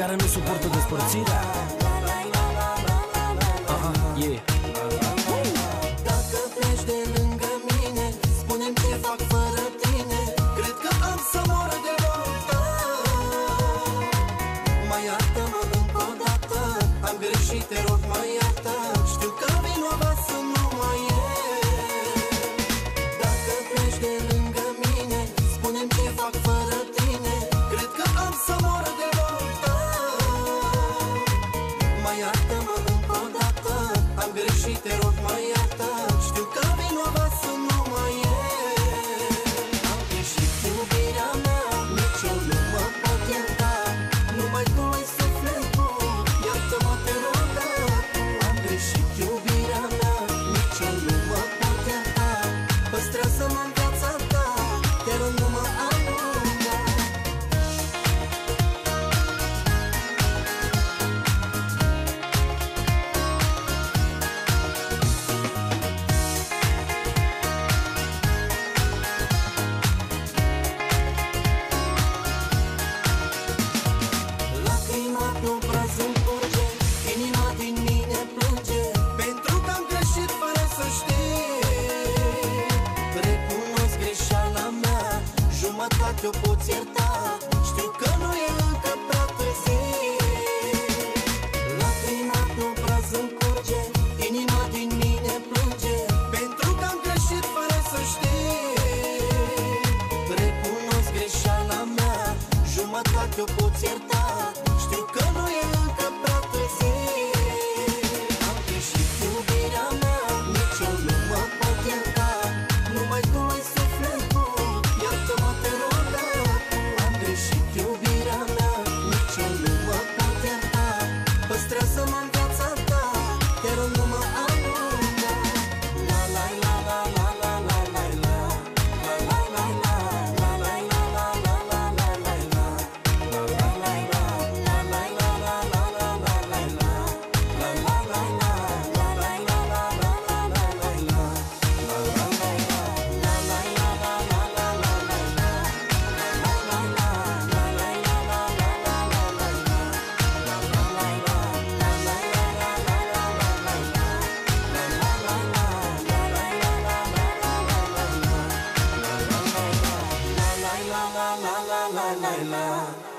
care nu suportă despărțirea Am greșit, te rog, mai iartă. Știu că vinovat sunt numai eu Am greșit iubirea mea Nici eu nu mă pot ierta. Numai tu ai sufletul Iartă-mă, te rog, Am greșit iubirea mea Nici eu nu mă pot ierta. Păstrează-mă din mine plânge. Pentru că am greșit fără să știi. Recunosc greșeala mea Jumătate o poți ierta. Știu că nu e încă prea târziu. Lacrima pe obraz îmi curge Inima din mine plânge. Pentru că am greșit fără să știi. Recunosc greșeala mea Jumătate o poți ierta nuestras.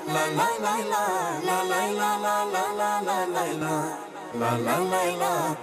啦啦啦啦啦啦啦啦啦啦啦啦啦啦啦啦。